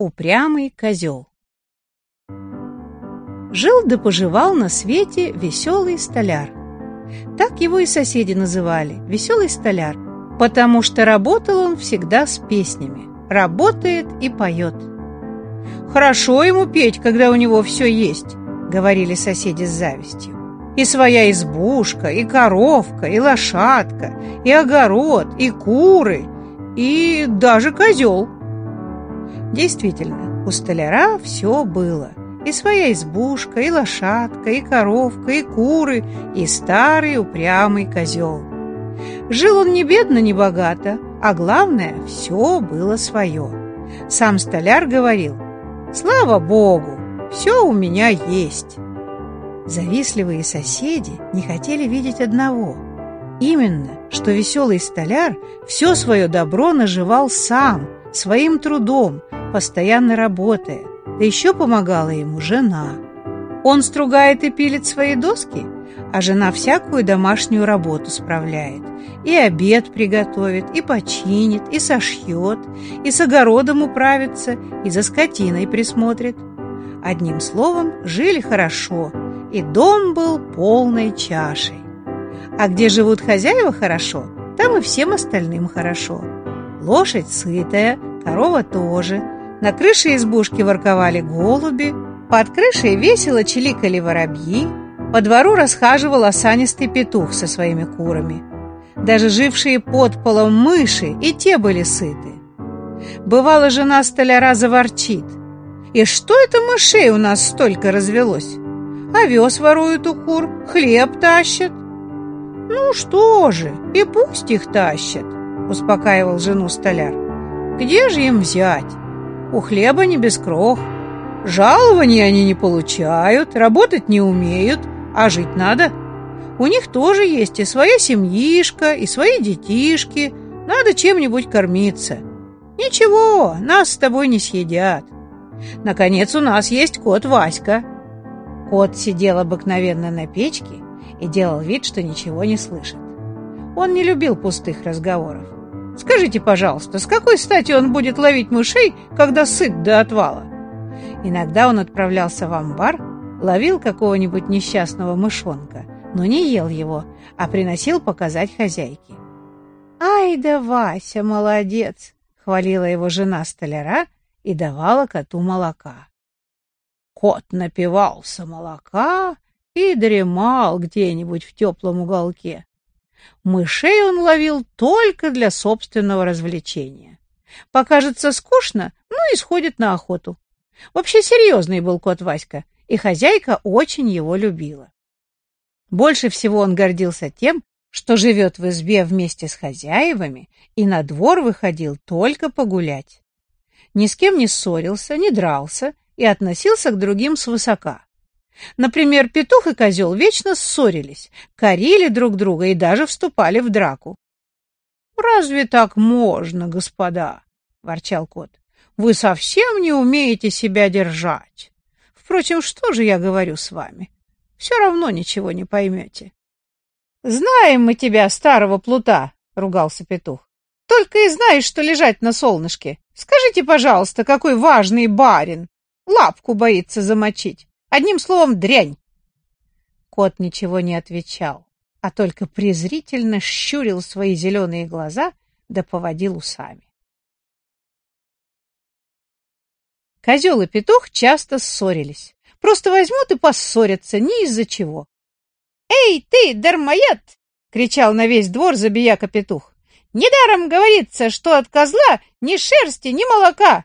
Упрямый козел Жил да поживал на свете веселый столяр. Так его и соседи называли – веселый столяр, потому что работал он всегда с песнями, работает и поет. «Хорошо ему петь, когда у него все есть», — говорили соседи с завистью. «И своя избушка, и коровка, и лошадка, и огород, и куры, и даже козел». Действительно, у столяра все было. И своя избушка, и лошадка, и коровка, и куры, и старый упрямый козел. Жил он не бедно, не богато, а главное, все было свое. Сам столяр говорил, «Слава Богу, все у меня есть». Завистливые соседи не хотели видеть одного. Именно, что веселый столяр все свое добро наживал сам, своим трудом, постоянно работая, да еще помогала ему жена. Он стругает и пилит свои доски, а жена всякую домашнюю работу справляет. И обед приготовит, и починит, и сошьет, и с огородом управится, и за скотиной присмотрит. Одним словом, жили хорошо, и дом был полной чашей. А где живут хозяева хорошо, там и всем остальным хорошо. Лошадь сытая, корова тоже. На крыше избушки ворковали голуби, под крышей весело чиликали воробьи, по двору расхаживал осанистый петух со своими курами. Даже жившие под полом мыши и те были сыты. Бывало, жена столяра заворчит. «И что это мышей у нас столько развелось? Овес воруют у кур, хлеб тащат». «Ну что же, и пусть их тащат», — успокаивал жену столяр. «Где же им взять? У хлеба не без крох. Жалования они не получают, работать не умеют, а жить надо. У них тоже есть и своя семьишка, и свои детишки. Надо чем-нибудь кормиться. Ничего, нас с тобой не съедят. Наконец, у нас есть кот Васька. Кот сидел обыкновенно на печке и делал вид, что ничего не слышит. Он не любил пустых разговоров. Скажите, пожалуйста, с какой стати он будет ловить мышей, когда сыт до отвала? Иногда он отправлялся в амбар, ловил какого-нибудь несчастного мышонка, но не ел его, а приносил показать хозяйке. «Ай да Вася, молодец!» — хвалила его жена столяра и давала коту молока. Кот напивался молока и дремал где-нибудь в теплом уголке. Мышей он ловил только для собственного развлечения. Покажется скучно, ну и сходит на охоту. Вообще серьезный был кот Васька, и хозяйка очень его любила. Больше всего он гордился тем, что живет в избе вместе с хозяевами и на двор выходил только погулять. Ни с кем не ссорился, не дрался и относился к другим свысока. Например, петух и козел вечно ссорились, корили друг друга и даже вступали в драку. «Разве так можно, господа?» — ворчал кот. «Вы совсем не умеете себя держать. Впрочем, что же я говорю с вами? Все равно ничего не поймете». «Знаем мы тебя, старого плута!» — ругался петух. «Только и знаешь, что лежать на солнышке. Скажите, пожалуйста, какой важный барин! Лапку боится замочить. Одним словом, дрянь. Кот ничего не отвечал, а только презрительно щурил свои зеленые глаза да поводил усами. Козел и петух часто ссорились. Просто возьмут и поссорятся, ни из-за чего. «Эй, ты, дармоед!» — кричал на весь двор забияка петух. «Недаром говорится, что от козла ни шерсти, ни молока!»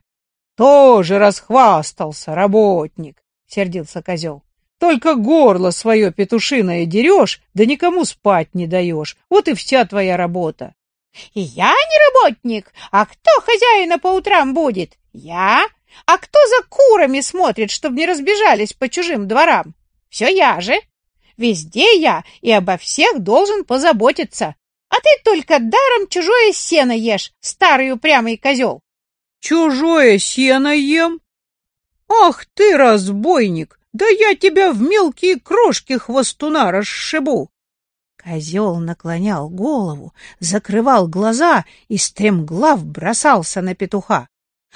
«Тоже расхвастался работник!» Сердился козел. Только горло свое петушиное дерешь, да никому спать не даешь. Вот и вся твоя работа. И я не работник. А кто хозяина по утрам будет? Я. А кто за курами смотрит, чтобы не разбежались по чужим дворам? Все я же. Везде я и обо всех должен позаботиться. А ты только даром чужое сено ешь, старый упрямый козел. Чужое сено ем? «Ах ты, разбойник! Да я тебя в мелкие крошки хвостуна расшибу!» Козел наклонял голову, закрывал глаза и стремглав бросался на петуха.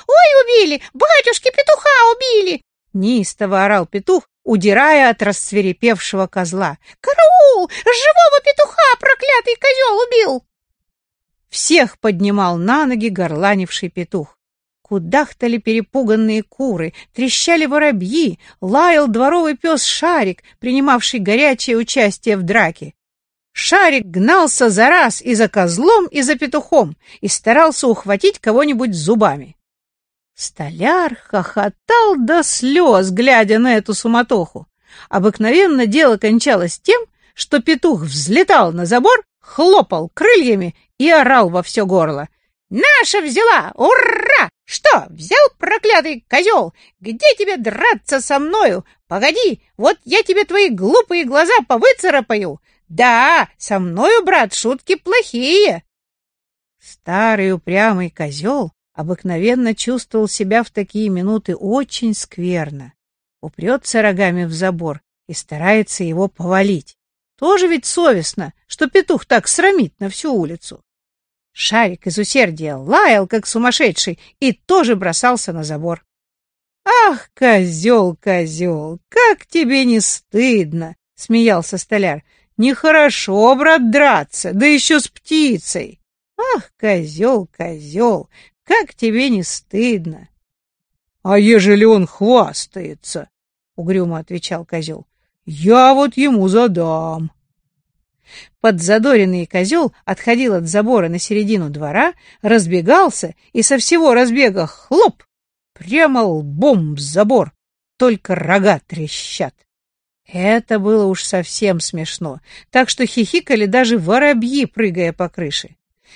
Ой, убили! Батюшки петуха убили!» Неистово орал петух, удирая от рассверепевшего козла. «Караул! Живого петуха проклятый козел убил!» Всех поднимал на ноги горланивший петух. Кудахтали перепуганные куры, трещали воробьи, лаял дворовый пес Шарик, принимавший горячее участие в драке. Шарик гнался за раз и за козлом, и за петухом, и старался ухватить кого-нибудь зубами. Столяр хохотал до слез, глядя на эту суматоху. Обыкновенно дело кончалось тем, что петух взлетал на забор, хлопал крыльями и орал во все горло. «Наша взяла! Ура! Что, взял проклятый козел? Где тебе драться со мною? Погоди, вот я тебе твои глупые глаза повыцарапаю. Да, со мною, брат, шутки плохие!» Старый упрямый козел обыкновенно чувствовал себя в такие минуты очень скверно. Упрется рогами в забор и старается его повалить. Тоже ведь совестно, что петух так срамит на всю улицу. Шарик из усердия лаял, как сумасшедший, и тоже бросался на забор. «Ах, козел, козел, как тебе не стыдно!» — смеялся столяр. «Нехорошо, брат, драться, да еще с птицей! Ах, козел, козел, как тебе не стыдно!» «А ежели он хвастается?» — угрюмо отвечал козел. «Я вот ему задам!» Подзадоренный козел отходил от забора на середину двора, разбегался и со всего разбега хлоп! Прямо лбом в забор, только рога трещат. Это было уж совсем смешно, так что хихикали даже воробьи, прыгая по крыше.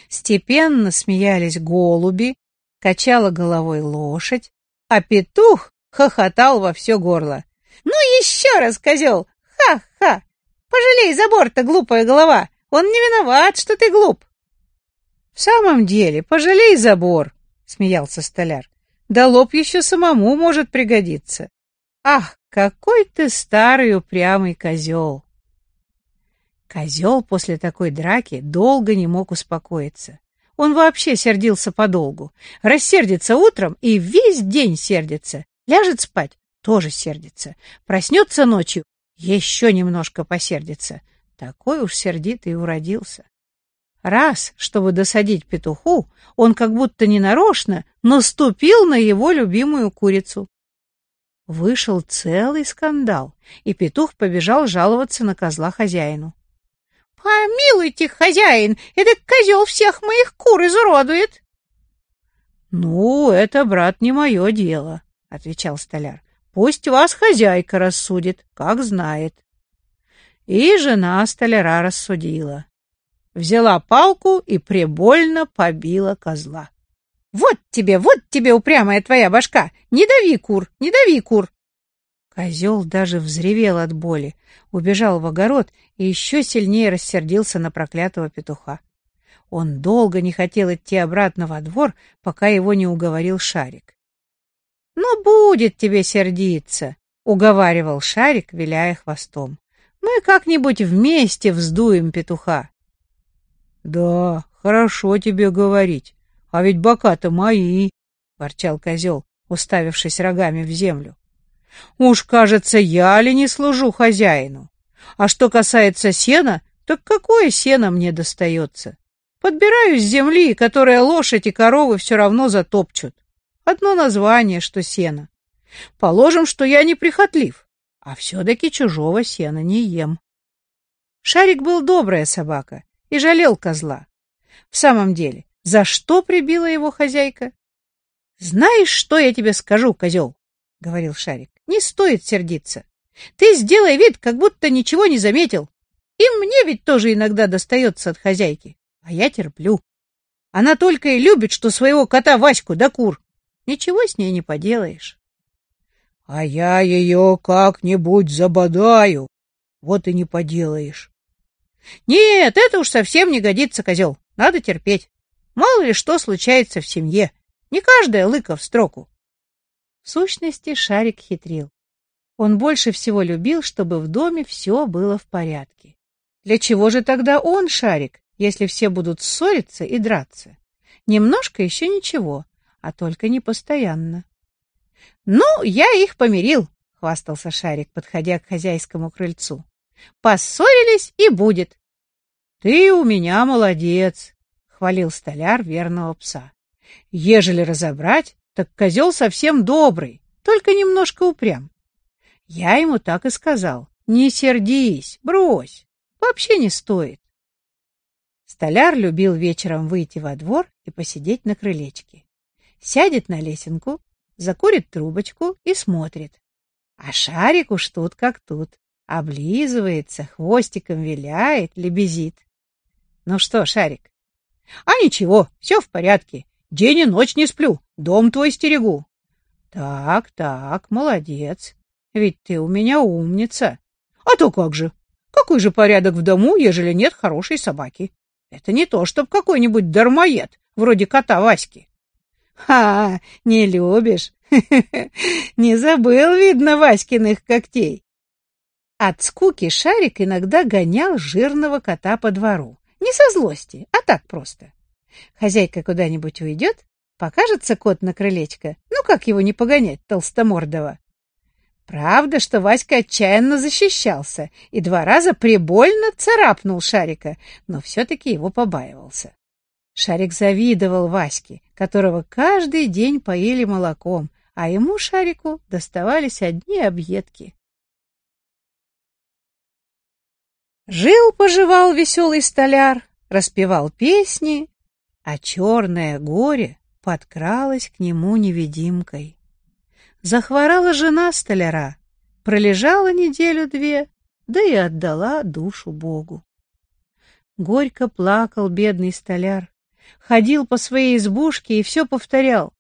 Степенно смеялись голуби, качала головой лошадь, а петух хохотал во все горло. «Ну еще раз, козел! Ха-ха! Пожалей забор-то, глупая голова. Он не виноват, что ты глуп. — В самом деле, пожалей забор, — смеялся столяр. — Да лоб еще самому может пригодиться. Ах, какой ты старый упрямый козел! Козел после такой драки долго не мог успокоиться. Он вообще сердился подолгу. Рассердится утром и весь день сердится. Ляжет спать — тоже сердится. Проснется ночью еще немножко посердится. Такой уж сердитый уродился. Раз, чтобы досадить петуху, он как будто ненарочно наступил на его любимую курицу. Вышел целый скандал, и петух побежал жаловаться на козла хозяину. — Помилуйте, хозяин, этот козел всех моих кур изуродует. — Ну, это, брат, не мое дело, — отвечал столяр. Пусть вас хозяйка рассудит, как знает. И жена столяра рассудила. Взяла палку и прибольно побила козла. «Вот тебе, вот тебе, упрямая твоя башка! Не дави, кур, не дави, кур!» Козел даже взревел от боли, убежал в огород и еще сильнее рассердился на проклятого петуха. Он долго не хотел идти обратно во двор, пока его не уговорил Шарик. «Ну, будет тебе сердиться», — уговаривал Шарик, виляя хвостом. «Мы как-нибудь вместе вздуем петуха». «Да, хорошо тебе говорить, а ведь бока-то мои», — ворчал козел, уставившись рогами в землю. «Уж, кажется, я ли не служу хозяину? А что касается сена, так какое сено мне достается? Подбираю с земли, которая лошадь и коровы все равно затопчут. Одно название, что сено. Положим, что я не прихотлив, а все-таки чужого сена не ем. Шарик был добрая собака и жалел козла. В самом деле, за что прибила его хозяйка? — Знаешь, что я тебе скажу, козел? — говорил Шарик. — Не стоит сердиться. Ты сделай вид, как будто ничего не заметил. И мне ведь тоже иногда достается от хозяйки, а я терплю. Она только и любит, что своего кота Ваську да кур. Ничего с ней не поделаешь. — А я ее как-нибудь забодаю. Вот и не поделаешь. — Нет, это уж совсем не годится, козел. Надо терпеть. Мало ли что случается в семье. Не каждая лыка в строку. В сущности, Шарик хитрил. Он больше всего любил, чтобы в доме все было в порядке. Для чего же тогда он, Шарик, если все будут ссориться и драться? Немножко еще ничего, а только не постоянно. «Ну, я их помирил», — хвастался Шарик, подходя к хозяйскому крыльцу. «Поссорились и будет». «Ты у меня молодец», — хвалил столяр верного пса. «Ежели разобрать, так козел совсем добрый, только немножко упрям. Я ему так и сказал. Не сердись, брось, вообще не стоит. Столяр любил вечером выйти во двор и посидеть на крылечке. Сядет на лесенку, закурит трубочку и смотрит. А шарик уж тут как тут. Облизывается, хвостиком виляет, лебезит. Ну что, шарик? А ничего, все в порядке. День и ночь не сплю, дом твой стерегу. Так, так, молодец. Ведь ты у меня умница. А то как же? Какой же порядок в дому, ежели нет хорошей собаки? Это не то, чтоб какой-нибудь дармоед, вроде кота Васьки. Ха, не любишь? Не забыл, видно, Васькиных когтей. От скуки Шарик иногда гонял жирного кота по двору. Не со злости, а так просто. Хозяйка куда-нибудь уйдет, покажется кот на крылечко. Ну, как его не погонять, толстомордого? Правда, что Васька отчаянно защищался и два раза прибольно царапнул Шарика, но все-таки его побаивался. Шарик завидовал Ваське, которого каждый день поили молоком, а ему, Шарику, доставались одни объедки. Жил-поживал веселый столяр, распевал песни, а черное горе подкралось к нему невидимкой. Захворала жена столяра, пролежала неделю-две, да и отдала душу Богу. Горько плакал бедный столяр, ходил по своей избушке и все повторял.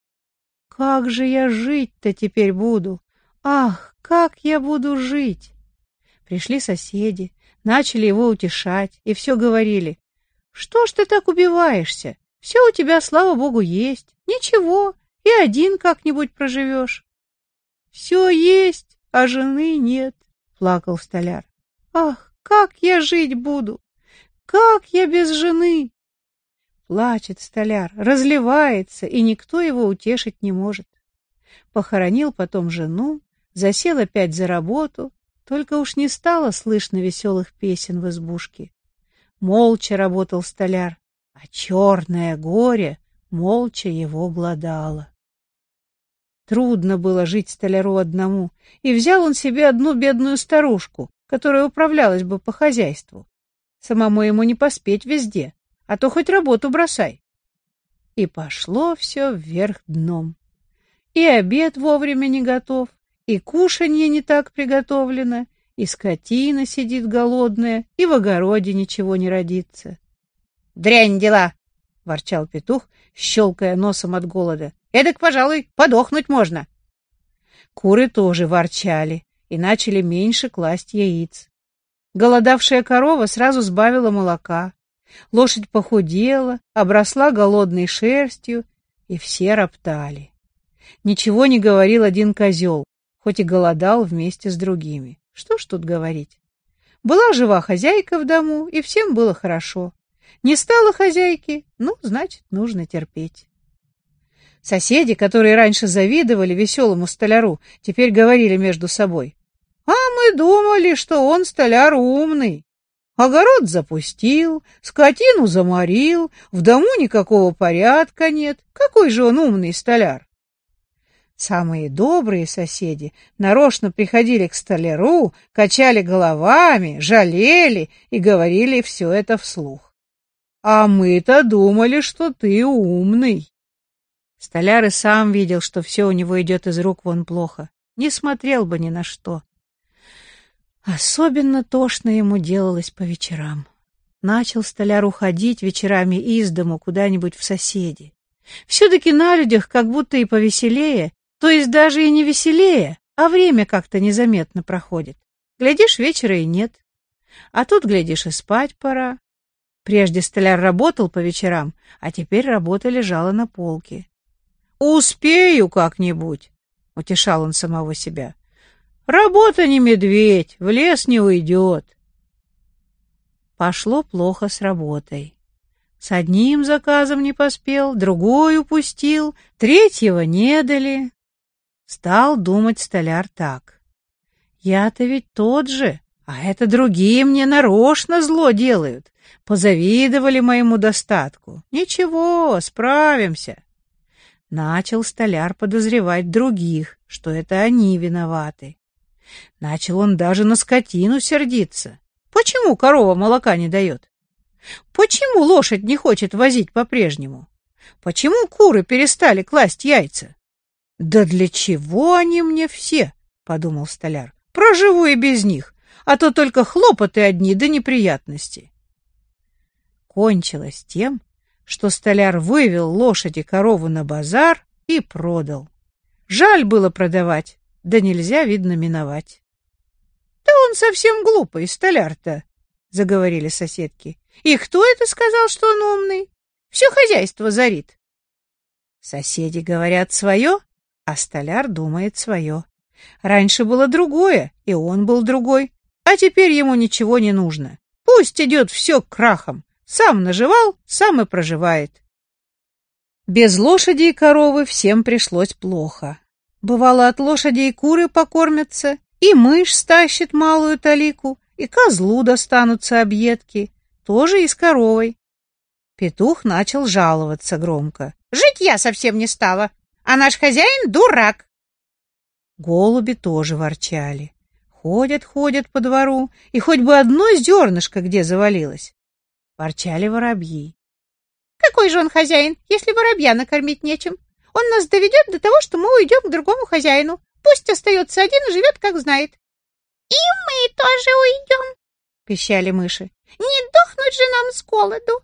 «Как же я жить-то теперь буду? Ах, как я буду жить!» Пришли соседи, начали его утешать и все говорили. «Что ж ты так убиваешься? Все у тебя, слава богу, есть. Ничего, и один как-нибудь проживешь». Все есть, а жены нет, плакал столяр. Ах, как я жить буду? Как я без жены? Плачет столяр, разливается, и никто его утешить не может. Похоронил потом жену, засел опять за работу, только уж не стало слышно веселых песен в избушке. Молча работал столяр, а черное горе молча его гладало. Трудно было жить столяру одному, и взял он себе одну бедную старушку, которая управлялась бы по хозяйству. Самому ему не поспеть везде, а то хоть работу бросай. И пошло все вверх дном. И обед вовремя не готов, и кушанье не так приготовлено, и скотина сидит голодная, и в огороде ничего не родится. — Дрянь дела! — ворчал петух, щелкая носом от голода. Эдак, пожалуй, подохнуть можно. Куры тоже ворчали и начали меньше класть яиц. Голодавшая корова сразу сбавила молока. Лошадь похудела, обросла голодной шерстью, и все роптали. Ничего не говорил один козел, хоть и голодал вместе с другими. Что ж тут говорить? Была жива хозяйка в дому, и всем было хорошо. Не стало хозяйки, ну, значит, нужно терпеть. Соседи, которые раньше завидовали веселому столяру, теперь говорили между собой. «А мы думали, что он столяр умный. Огород запустил, скотину заморил, в дому никакого порядка нет. Какой же он умный столяр!» Самые добрые соседи нарочно приходили к столяру, качали головами, жалели и говорили все это вслух. «А мы-то думали, что ты умный». Столяр и сам видел, что все у него идет из рук вон плохо. Не смотрел бы ни на что. Особенно тошно ему делалось по вечерам. Начал столяр уходить вечерами из дому куда-нибудь в соседи. Все-таки на людях как будто и повеселее, то есть даже и не веселее, а время как-то незаметно проходит. Глядишь, вечера и нет. А тут, глядишь, и спать пора. Прежде столяр работал по вечерам, а теперь работа лежала на полке. «Успею как-нибудь», — утешал он самого себя. «Работа не медведь, в лес не уйдет». Пошло плохо с работой. С одним заказом не поспел, другой упустил, третьего не дали. Стал думать столяр так. Я-то ведь тот же, а это другие мне нарочно зло делают. Позавидовали моему достатку. Ничего, справимся. Начал столяр подозревать других, что это они виноваты. Начал он даже на скотину сердиться. Почему корова молока не дает? Почему лошадь не хочет возить по-прежнему? Почему куры перестали класть яйца? Да для чего они мне все? подумал столяр. Проживу и без них, а то только хлопоты одни да неприятности. Кончилось тем, что столяр вывел лошади корову на базар и продал. Жаль было продавать, да нельзя, видно, миновать. — Да он совсем глупый, столяр-то, — заговорили соседки. — И кто это сказал, что он умный? Все хозяйство зарит. Соседи говорят свое, а столяр думает свое. Раньше было другое, и он был другой, а теперь ему ничего не нужно. Пусть идет все крахом. Сам наживал, сам и проживает. Без лошади и коровы всем пришлось плохо. Бывало, от лошади и куры покормятся, и мышь стащит малую талику, и козлу достанутся объедки, тоже и с коровой. Петух начал жаловаться громко. «Жить я совсем не стала, а наш хозяин дурак!» Голуби тоже ворчали. Ходят, ходят по двору, и хоть бы одно зернышко где завалилось. Ворчали воробьи. «Какой же он хозяин, если воробья накормить нечем? Он нас доведет до того, что мы уйдем к другому хозяину. Пусть остается один и живет, как знает. — И мы тоже уйдем, — пищали мыши. — Не дохнуть же нам с голоду.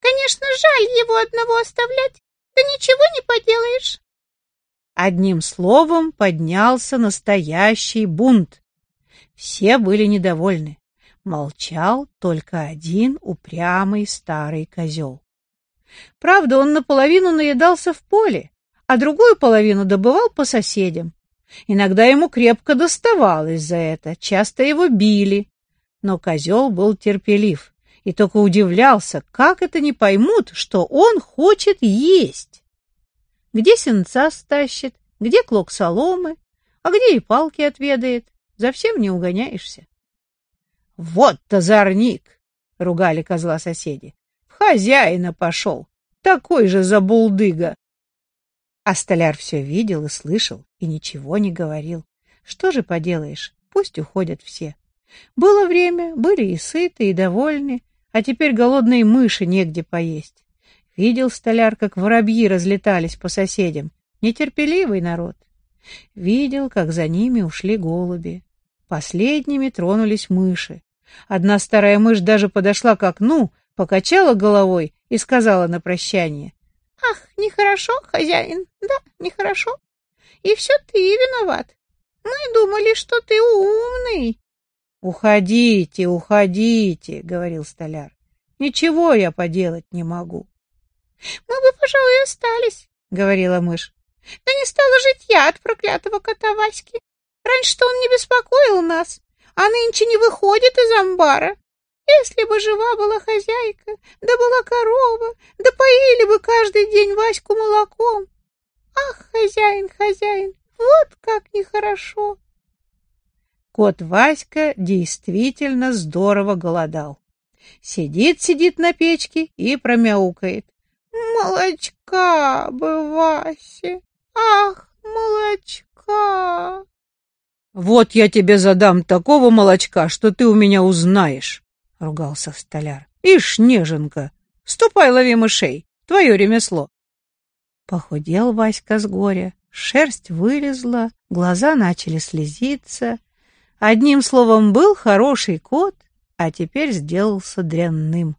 Конечно, жаль его одного оставлять, да ничего не поделаешь. Одним словом, поднялся настоящий бунт. Все были недовольны. Молчал только один упрямый старый козел. Правда, он наполовину наедался в поле, а другую половину добывал по соседям. Иногда ему крепко доставалось за это, часто его били. Но козел был терпелив и только удивлялся, как это не поймут, что он хочет есть. Где сенца стащит, где клок соломы, а где и палки отведает, за всем не угоняешься. — Вот-то зарник! — ругали козла соседи. — хозяина пошел, такой же забулдыга! А столяр все видел и слышал, и ничего не говорил. Что же поделаешь, пусть уходят все. Было время, были и сыты, и довольны, а теперь голодные мыши негде поесть. Видел столяр, как воробьи разлетались по соседям. Нетерпеливый народ. Видел, как за ними ушли голуби. Последними тронулись мыши. Одна старая мышь даже подошла к окну, покачала головой и сказала на прощание. Ах, нехорошо, хозяин, да, нехорошо. И все ты виноват. Мы думали, что ты умный. Уходите, уходите, говорил столяр. Ничего я поделать не могу. Мы бы, пожалуй, остались, говорила мышь. Да не стало жить я от проклятого кота Васьки. Раньше-то он не беспокоил нас, а нынче не выходит из амбара. Если бы жива была хозяйка, да была корова, да поили бы каждый день Ваську молоком. Ах, хозяин, хозяин, вот как нехорошо. Кот Васька действительно здорово голодал. Сидит-сидит на печке и промяукает. Молочка бы, Васе, ах, молочка. Вот я тебе задам такого молочка, что ты у меня узнаешь ругался столяр. Ишь, неженка, ступай лови мышей, твое ремесло. Похудел Васька с горя, шерсть вылезла, глаза начали слезиться. Одним словом, был хороший кот, а теперь сделался дрянным.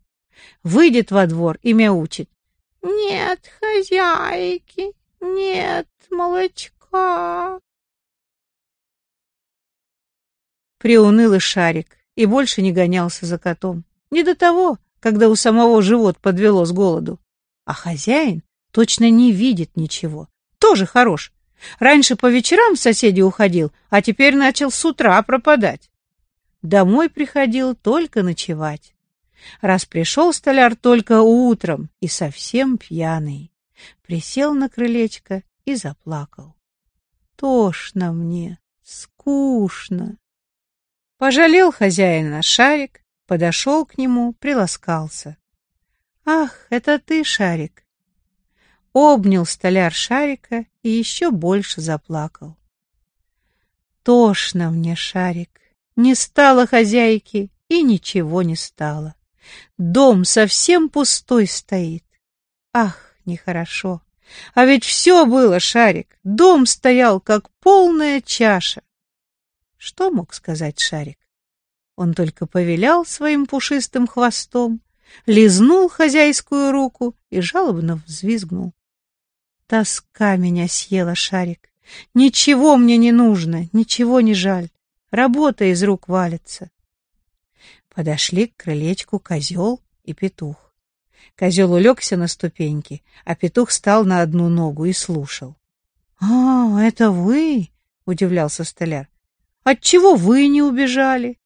Выйдет во двор и мяучит. «Нет хозяйки, нет молочка». Приуныл и шарик и больше не гонялся за котом. Не до того, когда у самого живот подвело с голоду. А хозяин точно не видит ничего. Тоже хорош. Раньше по вечерам соседи уходил, а теперь начал с утра пропадать. Домой приходил только ночевать. раз пришел столяр только утром и совсем пьяный. Присел на крылечко и заплакал. Тошно мне, скучно. Пожалел хозяина шарик, подошел к нему, приласкался. «Ах, это ты, Шарик!» Обнял столяр Шарика и еще больше заплакал. Тошно мне, Шарик. Не стало хозяйки, и ничего не стало. Дом совсем пустой стоит. Ах, нехорошо. А ведь все было, Шарик. Дом стоял, как полная чаша. Что мог сказать Шарик? Он только повилял своим пушистым хвостом, лизнул хозяйскую руку и жалобно взвизгнул. Тоска меня съела, Шарик. Ничего мне не нужно, ничего не жаль. Работа из рук валится. Подошли к крылечку козел и петух. Козел улегся на ступеньки, а петух стал на одну ногу и слушал. — А, это вы? — удивлялся столяр. — Отчего вы не убежали?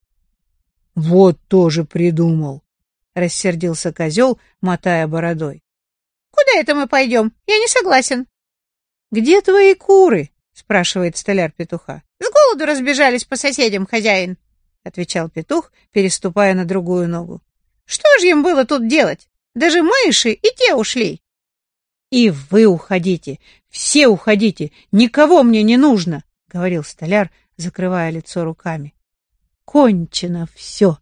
— Вот тоже придумал, — рассердился козел, мотая бородой. — Куда это мы пойдем? Я не согласен. — Где твои куры? — спрашивает столяр петуха. — С голоду разбежались по соседям, хозяин, — отвечал петух, переступая на другую ногу. — Что же им было тут делать? Даже мыши и те ушли. — И вы уходите, все уходите, никого мне не нужно, — говорил столяр, закрывая лицо руками. — Кончено все.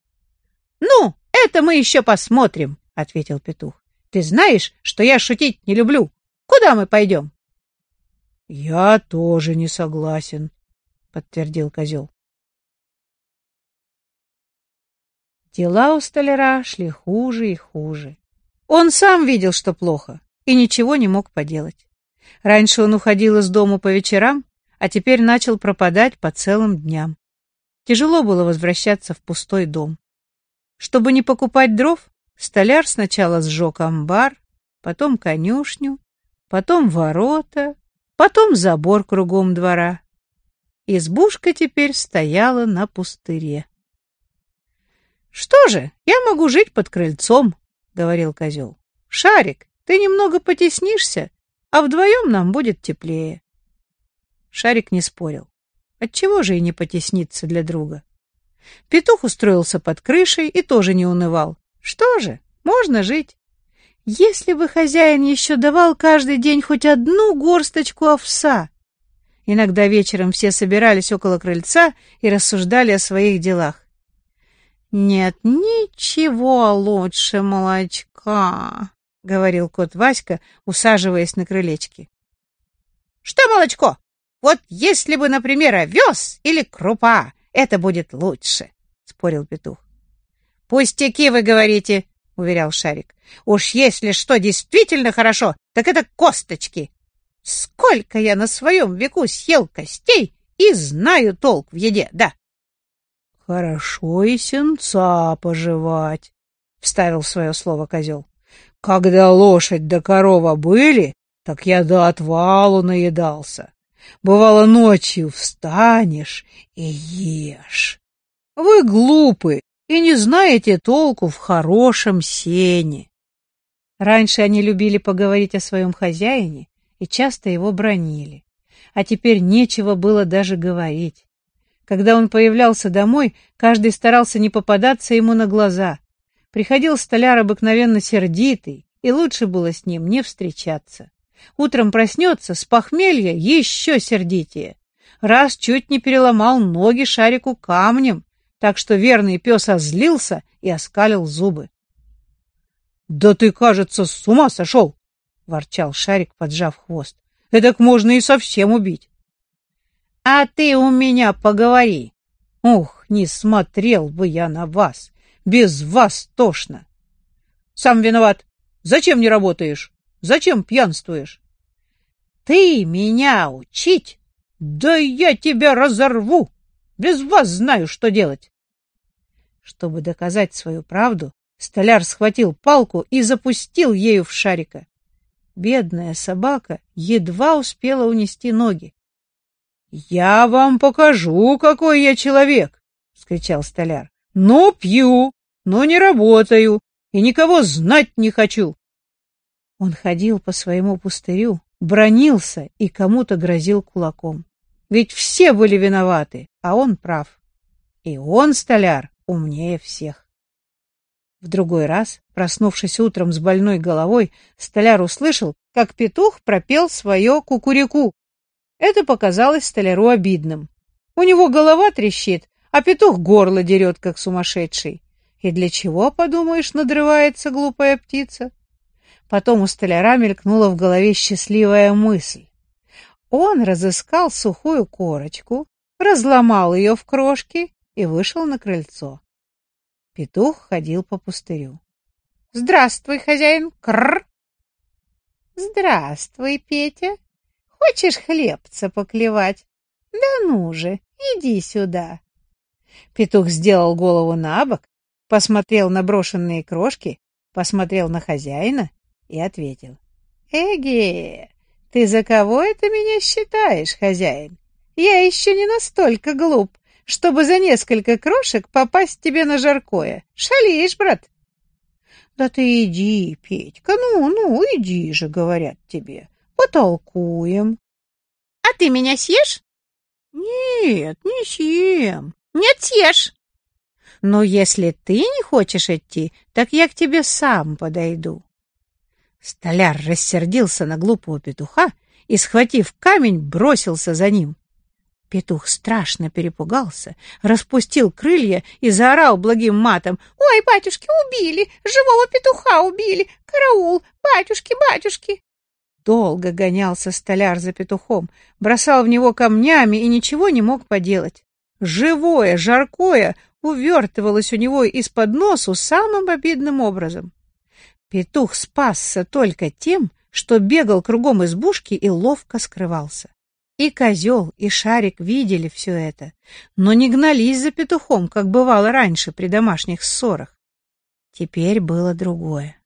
— Ну, это мы еще посмотрим, — ответил петух. — Ты знаешь, что я шутить не люблю. Куда мы пойдем? — Я тоже не согласен, — подтвердил козел. Дела у столяра шли хуже и хуже. Он сам видел, что плохо, и ничего не мог поделать. Раньше он уходил из дома по вечерам, а теперь начал пропадать по целым дням. Тяжело было возвращаться в пустой дом. Чтобы не покупать дров, столяр сначала сжег амбар, потом конюшню, потом ворота, потом забор кругом двора. Избушка теперь стояла на пустыре. «Что же, я могу жить под крыльцом», — говорил козел. «Шарик, ты немного потеснишься, а вдвоем нам будет теплее». Шарик не спорил. Отчего же и не потесниться для друга? Петух устроился под крышей и тоже не унывал. Что же, можно жить. Если бы хозяин еще давал каждый день хоть одну горсточку овса. Иногда вечером все собирались около крыльца и рассуждали о своих делах. «Нет ничего лучше молочка», — говорил кот Васька, усаживаясь на крылечке. «Что молочко? Вот если бы, например, овес или крупа, это будет лучше», — спорил петух. «Пустяки вы говорите», — уверял Шарик. «Уж если что действительно хорошо, так это косточки. Сколько я на своем веку съел костей и знаю толк в еде, да». Хорошо и сенца пожевать, — вставил свое слово козел. Когда лошадь да корова были, так я до отвалу наедался. Бывало, ночью встанешь и ешь. Вы глупы и не знаете толку в хорошем сене. Раньше они любили поговорить о своем хозяине и часто его бронили. А теперь нечего было даже говорить. Когда он появлялся домой, каждый старался не попадаться ему на глаза. Приходил столяр обыкновенно сердитый, и лучше было с ним не встречаться. Утром проснется, с похмелья еще сердитее. Раз чуть не переломал ноги шарику камнем, так что верный пес озлился и оскалил зубы. — Да ты, кажется, с ума сошел! — ворчал шарик, поджав хвост. — Эдак можно и совсем убить. А ты у меня поговори. Ух, не смотрел бы я на вас. Без вас тошно. Сам виноват. Зачем не работаешь? Зачем пьянствуешь? Ты меня учить? Да я тебя разорву. Без вас знаю, что делать. Чтобы доказать свою правду, столяр схватил палку и запустил ею в шарика. Бедная собака едва успела унести ноги. «Я вам покажу, какой я человек!» — скричал столяр. «Ну, пью! но не работаю и никого знать не хочу. Он ходил по своему пустырю, бронился и кому-то грозил кулаком. Ведь все были виноваты, а он прав. И он, столяр, умнее всех. В другой раз, проснувшись утром с больной головой, столяр услышал, как петух пропел свое кукуреку. Это показалось столяру обидным. У него голова трещит, а петух горло дерет, как сумасшедший. И для чего, подумаешь, надрывается глупая птица? Потом у столяра мелькнула в голове счастливая мысль. Он разыскал сухую корочку, разломал ее в крошки и вышел на крыльцо. Петух ходил по пустырю. «Здравствуй, хозяин! Кррр!» «Здравствуй, Петя! Хочешь хлебца поклевать? Да ну же, иди сюда!» Петух сделал голову на бок, посмотрел на брошенные крошки, посмотрел на хозяина и ответил. «Эге, ты за кого это меня считаешь, хозяин? Я еще не настолько глуп, чтобы за несколько крошек попасть тебе на жаркое. Шалишь, брат? Да ты иди, Петька, ну, ну, иди же, говорят тебе. Потолкуем. А ты меня съешь? Нет, не съем. Нет, съешь. Но если ты не хочешь идти, так я к тебе сам подойду. Столяр рассердился на глупого петуха и, схватив камень, бросился за ним. Петух страшно перепугался, распустил крылья и заорал благим матом. «Ой, батюшки, убили! Живого петуха убили! Караул! Батюшки, батюшки!» Долго гонялся столяр за петухом, бросал в него камнями и ничего не мог поделать. Живое, жаркое увертывалось у него из-под носу самым обидным образом. Петух спасся только тем, что бегал кругом избушки и ловко скрывался. И козел, и шарик видели все это, но не гнались за петухом, как бывало раньше при домашних ссорах. Теперь было другое.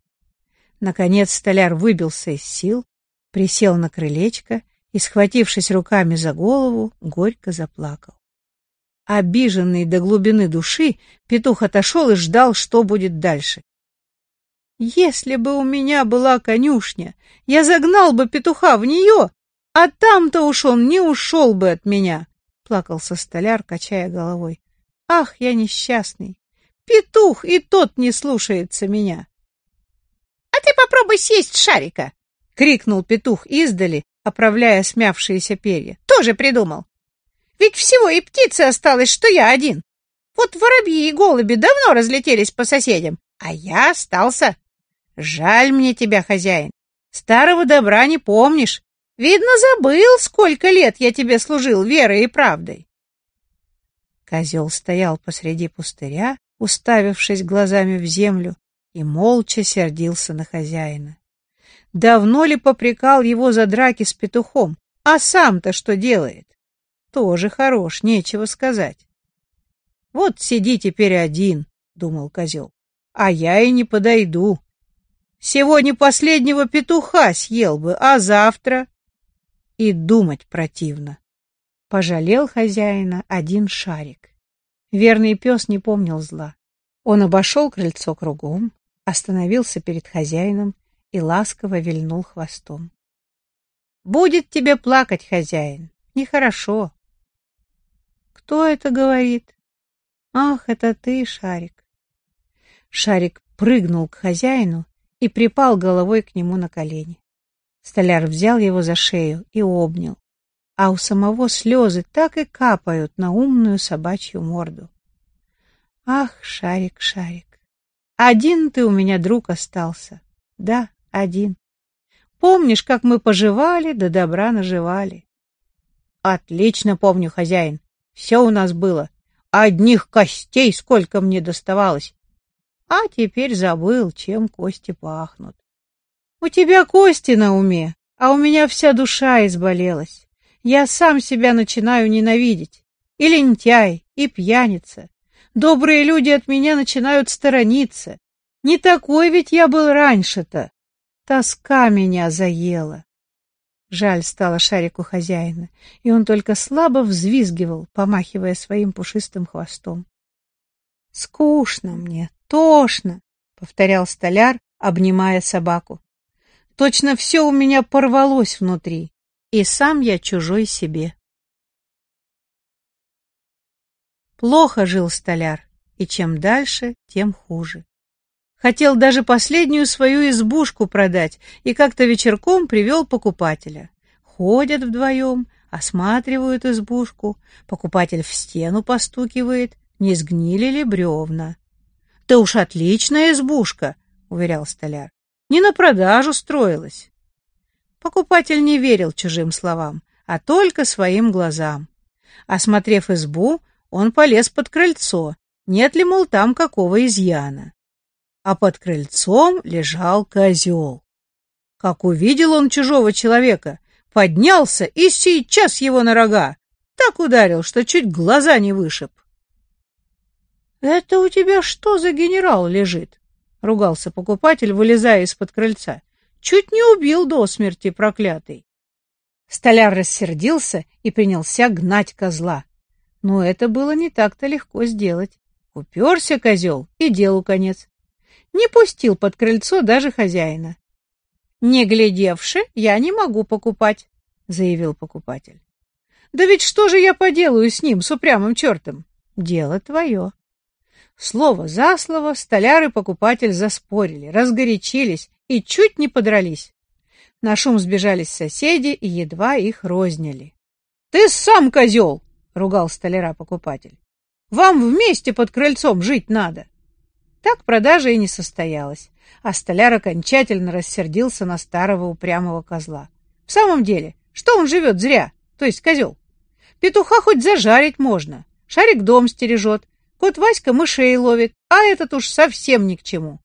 Наконец столяр выбился из сил, присел на крылечко и, схватившись руками за голову, горько заплакал. Обиженный до глубины души, петух отошел и ждал, что будет дальше. «Если бы у меня была конюшня, я загнал бы петуха в нее а там-то уж он не ушел бы от меня, — плакался столяр, качая головой. Ах, я несчастный! Петух и тот не слушается меня. — А ты попробуй сесть шарика! — крикнул петух издали, оправляя смявшиеся перья. — Тоже придумал. Ведь всего и птицы осталось, что я один. Вот воробьи и голуби давно разлетелись по соседям, а я остался. Жаль мне тебя, хозяин. Старого добра не помнишь. Видно, забыл, сколько лет я тебе служил верой и правдой. Козел стоял посреди пустыря, уставившись глазами в землю, и молча сердился на хозяина. Давно ли попрекал его за драки с петухом, а сам-то что делает? Тоже хорош, нечего сказать. Вот сиди теперь один, — думал козел, — а я и не подойду. Сегодня последнего петуха съел бы, а завтра и думать противно. Пожалел хозяина один шарик. Верный пес не помнил зла. Он обошел крыльцо кругом, остановился перед хозяином и ласково вильнул хвостом. «Будет тебе плакать, хозяин, нехорошо». «Кто это говорит?» «Ах, это ты, Шарик». Шарик прыгнул к хозяину и припал головой к нему на колени. Столяр взял его за шею и обнял, а у самого слезы так и капают на умную собачью морду. Ах, Шарик, Шарик, один ты у меня друг остался. Да, один. Помнишь, как мы поживали, да добра наживали? Отлично помню, хозяин. Все у нас было. Одних костей сколько мне доставалось. А теперь забыл, чем кости пахнут. У тебя кости на уме, а у меня вся душа изболелась. Я сам себя начинаю ненавидеть. И лентяй, и пьяница. Добрые люди от меня начинают сторониться. Не такой ведь я был раньше-то. Тоска меня заела. Жаль стало шарику хозяина, и он только слабо взвизгивал, помахивая своим пушистым хвостом. Скучно мне, тошно, повторял столяр, обнимая собаку. Точно все у меня порвалось внутри, и сам я чужой себе. Плохо жил столяр, и чем дальше, тем хуже. Хотел даже последнюю свою избушку продать и как-то вечерком привел покупателя. Ходят вдвоем, осматривают избушку, покупатель в стену постукивает, не сгнили ли бревна. — Да уж отличная избушка, — уверял столяр. — Не на продажу строилась. Покупатель не верил чужим словам, а только своим глазам. Осмотрев избу, он полез под крыльцо, нет ли, мол, там какого изъяна. А под крыльцом лежал козел. Как увидел он чужого человека, поднялся и сейчас его на рога. Так ударил, что чуть глаза не вышиб. «Это у тебя что за генерал лежит?» — ругался покупатель, вылезая из-под крыльца. «Чуть не убил до смерти, проклятый!» Столяр рассердился и принялся гнать козла. Но это было не так-то легко сделать. Уперся козел, и делу конец. Не пустил под крыльцо даже хозяина. «Не глядевши, я не могу покупать», — заявил покупатель. «Да ведь что же я поделаю с ним, с упрямым чертом? Дело твое». Слово за слово столяр и покупатель заспорили, разгорячились и чуть не подрались. На шум сбежались соседи и едва их розняли. — Ты сам козел! — ругал столяра покупатель. Вам вместе под крыльцом жить надо. Так продажа и не состоялась, а столяр окончательно рассердился на старого упрямого козла. В самом деле, что он живет зря, то есть козел? Петуха хоть зажарить можно, шарик дом стережет, кот Васька мышей ловит, а этот уж совсем ни к чему.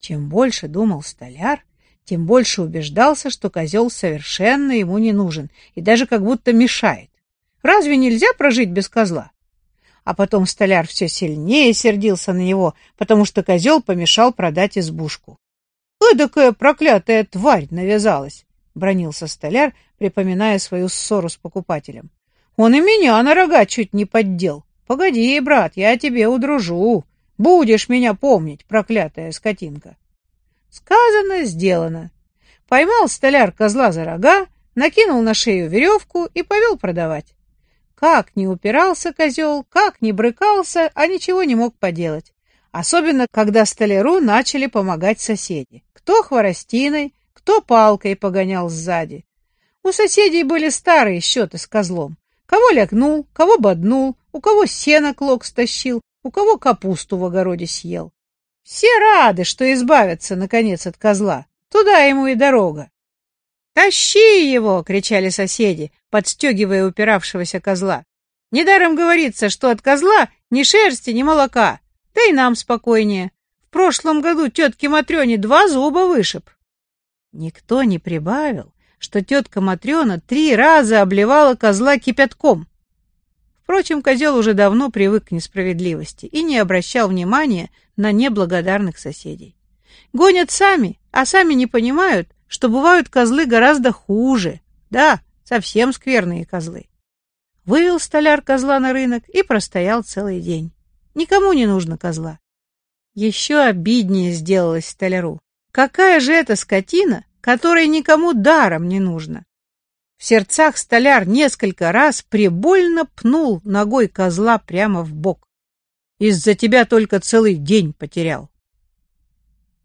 Чем больше думал столяр, тем больше убеждался, что козел совершенно ему не нужен и даже как будто мешает. Разве нельзя прожить без козла? А потом столяр все сильнее сердился на него, потому что козел помешал продать избушку. «Эдакая проклятая тварь навязалась!» — бронился столяр, припоминая свою ссору с покупателем. «Он и меня на рога чуть не поддел. Погоди, брат, я тебе удружу. Будешь меня помнить, проклятая скотинка!» Сказано, сделано. Поймал столяр козла за рога, накинул на шею веревку и повел продавать. Как ни упирался козел, как ни брыкался, а ничего не мог поделать. Особенно, когда столяру начали помогать соседи. Кто хворостиной, кто палкой погонял сзади. У соседей были старые счеты с козлом. Кого лягнул, кого боднул, у кого сено клок стащил, у кого капусту в огороде съел. Все рады, что избавятся, наконец, от козла. Туда ему и дорога. «Тащи его!» — кричали соседи, подстегивая упиравшегося козла. «Недаром говорится, что от козла ни шерсти, ни молока. Да и нам спокойнее. В прошлом году тетке Матрёне два зуба вышиб». Никто не прибавил, что тетка Матрёна три раза обливала козла кипятком. Впрочем, козел уже давно привык к несправедливости и не обращал внимания на неблагодарных соседей. Гонят сами, а сами не понимают, что бывают козлы гораздо хуже. Да, совсем скверные козлы. Вывел столяр козла на рынок и простоял целый день. Никому не нужно козла. Еще обиднее сделалось столяру. Какая же это скотина, которая никому даром не нужна? В сердцах столяр несколько раз прибольно пнул ногой козла прямо в бок. Из-за тебя только целый день потерял.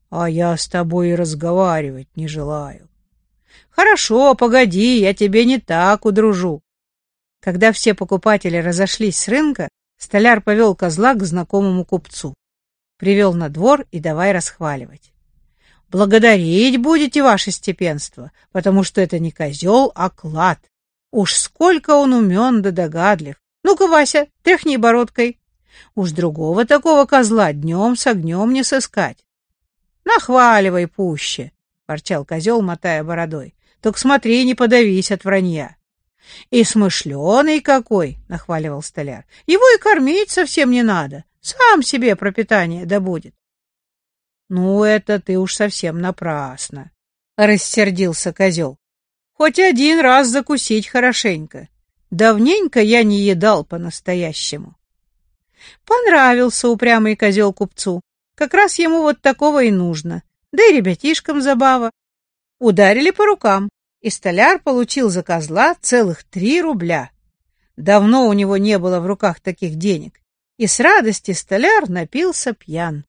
А я с тобой и разговаривать не желаю. Хорошо, погоди, я тебе не так удружу. Когда все покупатели разошлись с рынка, столяр повел козла к знакомому купцу. Привел на двор и давай расхваливать. Благодарить будете, ваше степенство, потому что это не козел, а клад. Уж сколько он умен да догадлив. Ну-ка, Вася, тряхни бородкой. Уж другого такого козла днем с огнем не сыскать. Нахваливай пуще, — ворчал козел, мотая бородой. Только смотри, не подавись от вранья. И смышленый какой, — нахваливал столяр. Его и кормить совсем не надо. Сам себе пропитание добудет. Ну, это ты уж совсем напрасно, — рассердился козел. Хоть один раз закусить хорошенько. Давненько я не едал по-настоящему. Понравился упрямый козел купцу. Как раз ему вот такого и нужно. Да и ребятишкам забава. Ударили по рукам, и столяр получил за козла целых три рубля. Давно у него не было в руках таких денег, и с радости столяр напился пьян.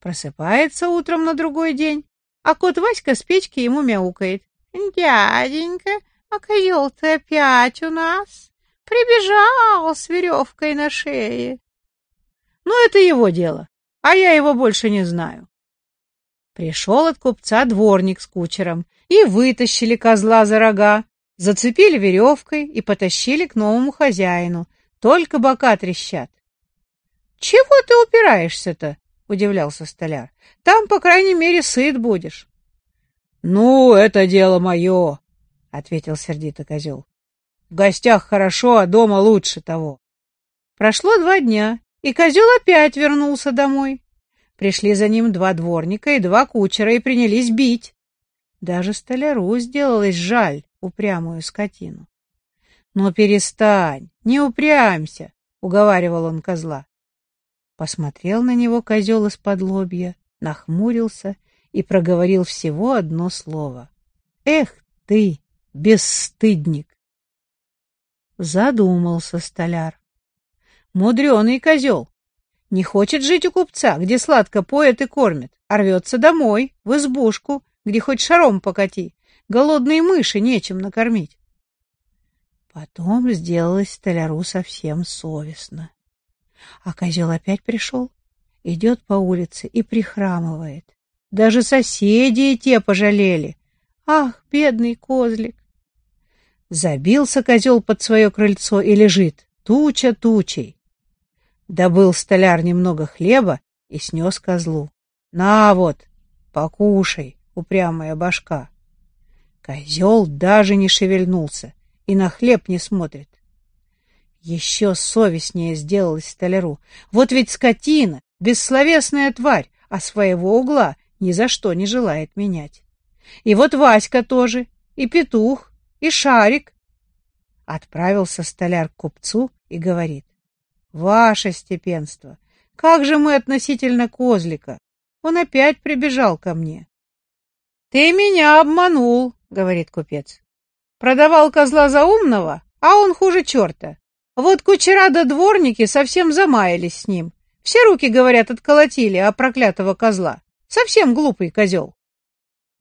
Просыпается утром на другой день, а кот Васька с печки ему мяукает. «Дяденька, а козел-то опять у нас. Прибежал с веревкой на шее». «Ну, это его дело, а я его больше не знаю». Пришел от купца дворник с кучером, и вытащили козла за рога, зацепили веревкой и потащили к новому хозяину. Только бока трещат. «Чего ты упираешься-то?» — удивлялся столяр. «Там, по крайней мере, сыт будешь». «Ну, это дело мое», — ответил сердито козел. «В гостях хорошо, а дома лучше того». Прошло два дня, и козел опять вернулся домой. Пришли за ним два дворника и два кучера и принялись бить. Даже столяру сделалось жаль упрямую скотину. — Ну, перестань, не упрямься, — уговаривал он козла. Посмотрел на него козел из-под лобья, нахмурился и проговорил всего одно слово. — Эх ты, бесстыдник! Задумался столяр. Мудреный козел. Не хочет жить у купца, где сладко поет и кормит, а рвется домой, в избушку, где хоть шаром покати. Голодные мыши нечем накормить. Потом сделалось столяру совсем совестно. А козел опять пришел, идет по улице и прихрамывает. Даже соседи и те пожалели. Ах, бедный козлик! Забился козел под свое крыльцо и лежит, туча тучей. Добыл столяр немного хлеба и снес козлу. На вот, покушай упрямая башка. Козел даже не шевельнулся и на хлеб не смотрит. Еще совестнее сделалось столяру. Вот ведь скотина, бессловесная тварь, а своего угла ни за что не желает менять. И вот Васька тоже, и петух, и шарик. Отправился столяр к купцу и говорит. «Ваше степенство, как же мы относительно козлика? Он опять прибежал ко мне. «Ты меня обманул», — говорит купец. «Продавал козла за умного, а он хуже черта. Вот кучера да дворники совсем замаялись с ним. Все руки, говорят, отколотили, а проклятого козла. Совсем глупый козел».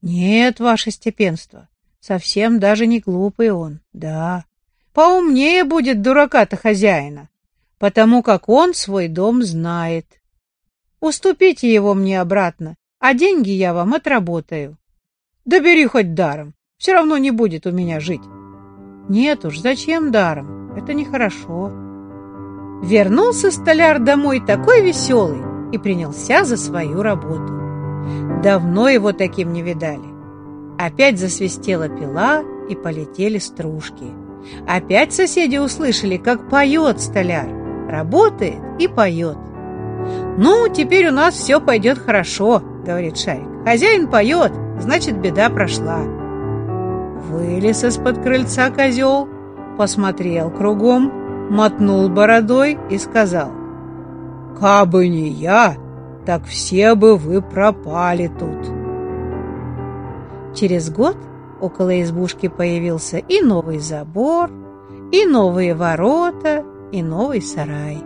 «Нет, ваше степенство, совсем даже не глупый он, да. Поумнее будет дурака-то хозяина, потому как он свой дом знает. Уступите его мне обратно, а деньги я вам отработаю. Да бери хоть даром, все равно не будет у меня жить. Нет уж, зачем даром? Это нехорошо. Вернулся столяр домой такой веселый и принялся за свою работу. Давно его таким не видали. Опять засвистела пила и полетели стружки. Опять соседи услышали, как поет столяр. Работает и поет. «Ну, теперь у нас все пойдет хорошо», — говорит Шарик. «Хозяин поет, значит, беда прошла. Вылез из-под крыльца козел, посмотрел кругом, мотнул бородой и сказал, «Кабы не я, так все бы вы пропали тут». Через год около избушки появился и новый забор, и новые ворота, и новый сарай.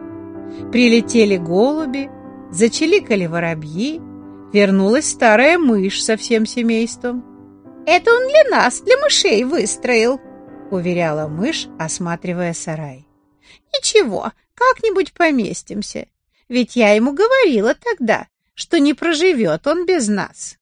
Прилетели голуби, зачеликали воробьи, Вернулась старая мышь со всем семейством. «Это он для нас, для мышей выстроил», — уверяла мышь, осматривая сарай. «Ничего, как-нибудь поместимся. Ведь я ему говорила тогда, что не проживет он без нас».